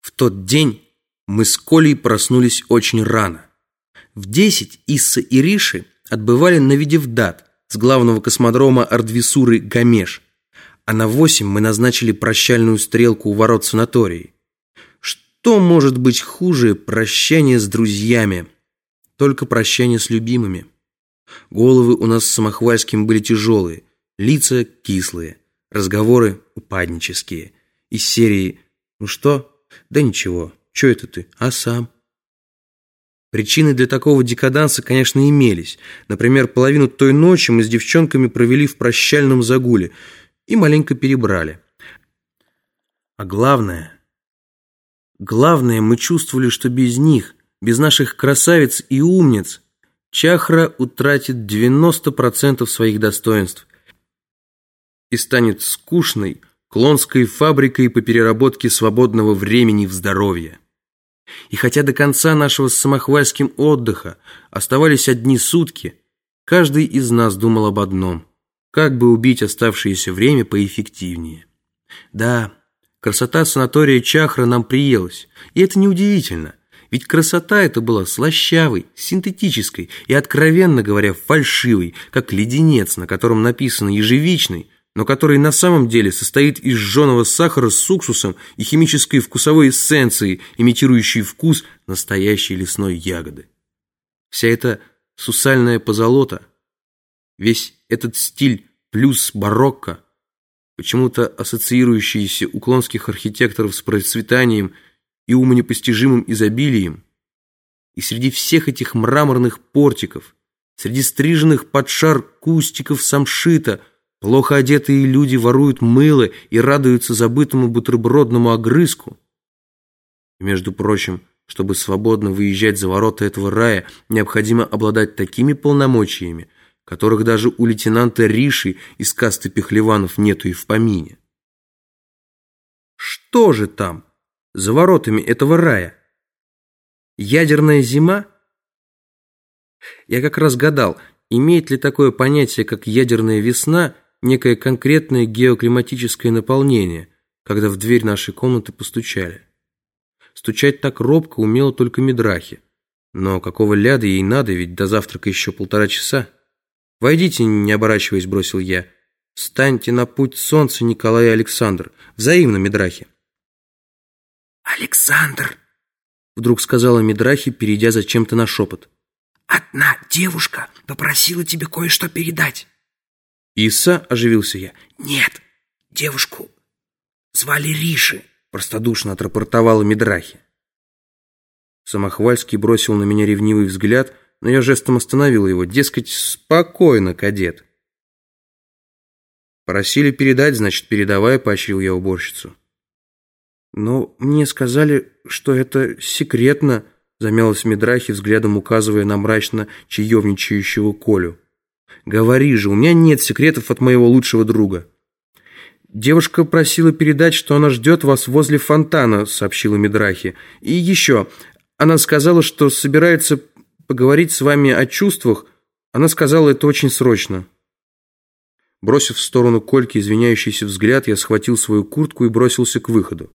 В тот день мы с Колей проснулись очень рано. В десять Исса и Риши отбывали на Видевдат с главного космодрома Ардвисуры Гамеш, а на восемь мы назначили прощальную стрелку у ворот санатории. Что может быть хуже прощания с друзьями? Только прощание с любимыми. Головы у нас с Самохвальским были тяжелые, лица кислые, разговоры упаднические. Из серии «Ну что?» «Да ничего, что это ты? А сам?» Причины для такого декаданса, конечно, имелись. Например, половину той ночи мы с девчонками провели в прощальном загуле и маленько перебрали. А главное... Главное, мы чувствовали, что без них, без наших красавиц и умниц, Чахра утратит 90% своих достоинств и станет скучной, клонской фабрикой по переработке свободного времени в здоровье. И хотя до конца нашего с самохвальским отдыха оставались одни сутки, каждый из нас думал об одном – как бы убить оставшееся время поэффективнее. Да, красота санатория Чахра нам приелась, и это неудивительно, ведь красота эта была слащавой, синтетической и, откровенно говоря, фальшивой, как леденец, на котором написано «ежевичный», но который на самом деле состоит из жженого сахара с уксусом и химической вкусовой эссенцией, имитирующей вкус настоящей лесной ягоды. Вся эта сусальная позолота, весь этот стиль плюс барокко, почему-то ассоциирующийся у клонских архитекторов с процветанием и умонепостижимым изобилием, и среди всех этих мраморных портиков, среди стриженных под шар кустиков самшита – Плохо одетые люди воруют мыло и радуются забытому бутербродному огрызку. И, между прочим, чтобы свободно выезжать за ворота этого рая, необходимо обладать такими полномочиями, которых даже у лейтенанта Риши из касты Пехлеванов нету и в помине. Что же там за воротами этого рая? Ядерная зима? Я как раз гадал, имеет ли такое понятие, как ядерная весна – некое конкретное геоклиматическое наполнение, когда в дверь нашей комнаты постучали. Стучать так робко умела только Мидрахи. Но какого ляда ей надо, ведь до завтрака еще полтора часа. «Войдите, не оборачиваясь», — бросил я. «Встаньте на путь солнца, Николай и Александр. Взаимно, Мидрахи». «Александр!» — вдруг сказала Мидрахи, перейдя зачем-то на шепот. «Одна девушка попросила тебе кое-что передать». «Иса?» – оживился я. «Нет, девушку звали Риши», – простодушно отрапортовала Мидрахи. Самохвальский бросил на меня ревнивый взгляд, но я жестом остановил его. Дескать, спокойно, кадет. Просили передать, значит, передавай, поощрил я уборщицу. Но мне сказали, что это секретно, замялась Мидрахи, взглядом указывая на мрачно чаевничающего Колю. Говори же, у меня нет секретов от моего лучшего друга. Девушка просила передать, что она ждет вас возле фонтана, сообщила Мидрахи. И еще, она сказала, что собирается поговорить с вами о чувствах. Она сказала это очень срочно. Бросив в сторону Кольки извиняющийся взгляд, я схватил свою куртку и бросился к выходу.